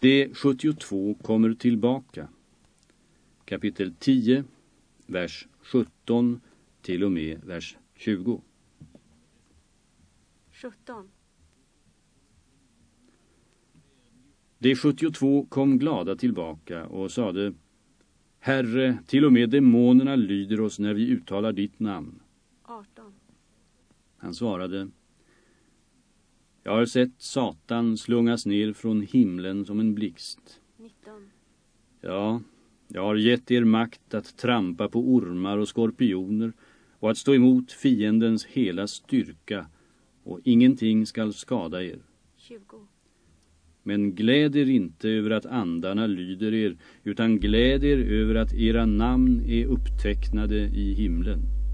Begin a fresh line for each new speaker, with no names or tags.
Det 72 kommer tillbaka. Kapitel 10, vers 17 till och med vers 20.
17.
De 72 kom glada tillbaka och sade Herre, till och med demonerna lyder oss när vi uttalar ditt namn.
18.
Han svarade Jag har sett Satan slungas ner från himlen som en blixt.
19.
Ja, jag har gett er makt att trampa på ormar och skorpioner och att stå emot fiendens hela styrka och ingenting skall skada er.
20.
Men gläd er inte över att andarna lyder er utan gläd er över att era namn är upptecknade i himlen.